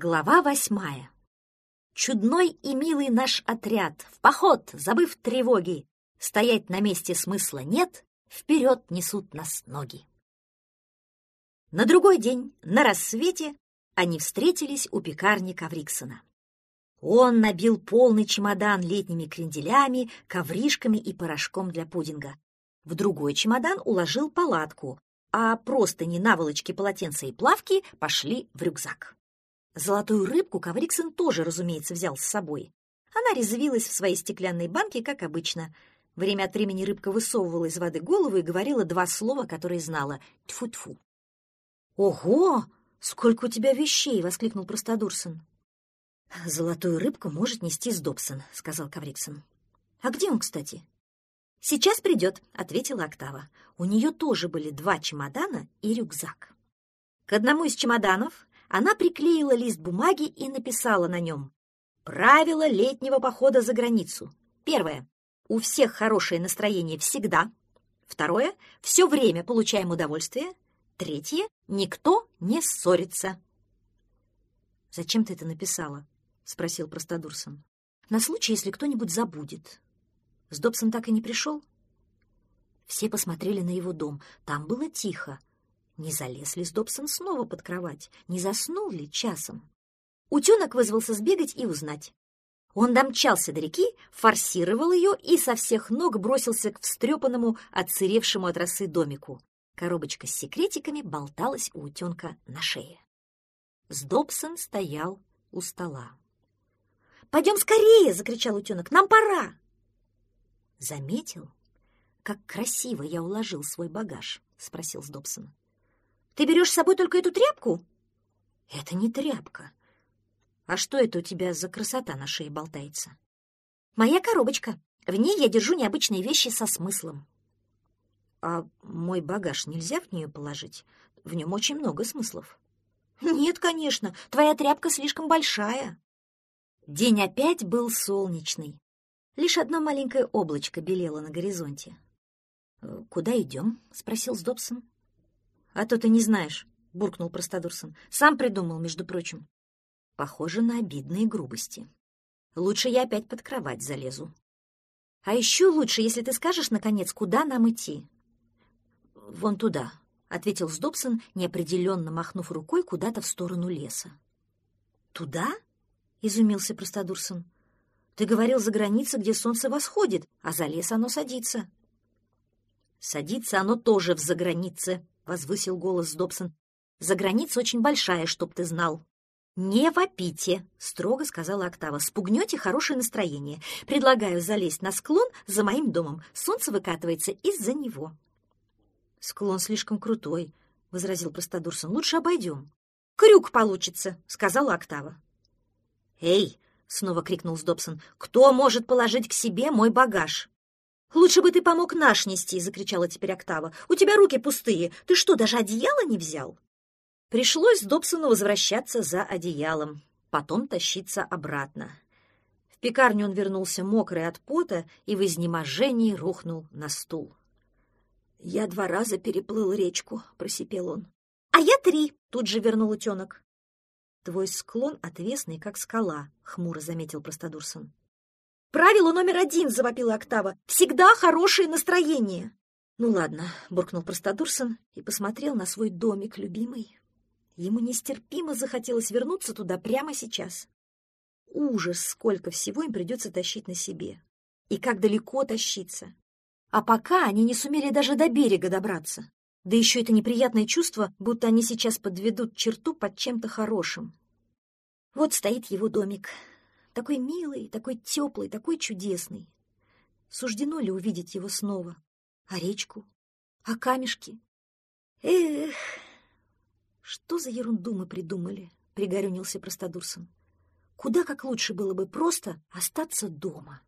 Глава восьмая. Чудной и милый наш отряд, в поход, забыв тревоги, стоять на месте смысла нет, вперед несут нас ноги. На другой день, на рассвете, они встретились у пекарни Кавриксона. Он набил полный чемодан летними кренделями, ковришками и порошком для пудинга. В другой чемодан уложил палатку, а простыни, наволочки, полотенца и плавки пошли в рюкзак. Золотую рыбку Кавриксон тоже, разумеется, взял с собой. Она резвилась в своей стеклянной банке, как обычно. Время от времени рыбка высовывала из воды голову и говорила два слова, которые знала. Тьфу-тьфу. «Ого! Сколько у тебя вещей!» — воскликнул Простодурсон. «Золотую рыбку может нести с Добсон», — сказал Кавриксон. «А где он, кстати?» «Сейчас придет», — ответила Октава. У нее тоже были два чемодана и рюкзак. К одному из чемоданов она приклеила лист бумаги и написала на нем «Правила летнего похода за границу. Первое. У всех хорошее настроение всегда. Второе. Все время получаем удовольствие. Третье. Никто не ссорится». «Зачем ты это написала?» — спросил Простодурсон. «На случай, если кто-нибудь забудет». С Добсон так и не пришел? Все посмотрели на его дом. Там было тихо. Не залез ли Сдобсон снова под кровать? Не заснул ли часом? Утенок вызвался сбегать и узнать. Он домчался до реки, форсировал ее и со всех ног бросился к встрепанному, отсыревшему от росы домику. Коробочка с секретиками болталась у утенка на шее. Сдобсон стоял у стола. «Пойдем скорее!» — закричал утенок. «Нам пора!» «Заметил, как красиво я уложил свой багаж?» — спросил Сдобсон. «Ты берешь с собой только эту тряпку?» «Это не тряпка. А что это у тебя за красота на шее болтается?» «Моя коробочка. В ней я держу необычные вещи со смыслом». «А мой багаж нельзя в нее положить? В нем очень много смыслов». «Нет, конечно. Твоя тряпка слишком большая». День опять был солнечный. Лишь одно маленькое облачко белело на горизонте. «Э, «Куда идем?» — спросил Сдобсон. «А то ты не знаешь», — буркнул Простодурсон. «Сам придумал, между прочим». Похоже на обидные грубости. Лучше я опять под кровать залезу. А еще лучше, если ты скажешь, наконец, куда нам идти. «Вон туда», — ответил Сдобсон, неопределенно махнув рукой куда-то в сторону леса. «Туда?» — изумился Простодурсон. Ты говорил за границей, где солнце восходит, а за лес оно садится. Садится оно тоже в загранице, — возвысил голос Добсон. Заграница очень большая, чтоб ты знал. «Не вопите!» — строго сказала Октава. «Спугнете хорошее настроение. Предлагаю залезть на склон за моим домом. Солнце выкатывается из-за него». «Склон слишком крутой», — возразил Простодурсон. «Лучше обойдем». «Крюк получится», — сказала Октава. «Эй, — снова крикнул Сдобсон. «Кто может положить к себе мой багаж?» «Лучше бы ты помог наш нести!» — закричала теперь Октава. «У тебя руки пустые. Ты что, даже одеяло не взял?» Пришлось Добсону возвращаться за одеялом, потом тащиться обратно. В пекарню он вернулся мокрый от пота и в изнеможении рухнул на стул. «Я два раза переплыл речку», — просипел он. «А я три!» — тут же вернул утенок. «Твой склон отвесный, как скала», — хмуро заметил Простодурсон. «Правило номер один!» — завопила Октава. «Всегда хорошее настроение!» «Ну ладно», — буркнул Простодурсон и посмотрел на свой домик любимый. Ему нестерпимо захотелось вернуться туда прямо сейчас. Ужас, сколько всего им придется тащить на себе. И как далеко тащиться. А пока они не сумели даже до берега добраться. Да еще это неприятное чувство, будто они сейчас подведут черту под чем-то хорошим. Вот стоит его домик. Такой милый, такой теплый, такой чудесный. Суждено ли увидеть его снова? А речку? А камешки? Эх, что за ерунду мы придумали, пригорюнился Простодурсон. Куда как лучше было бы просто остаться дома.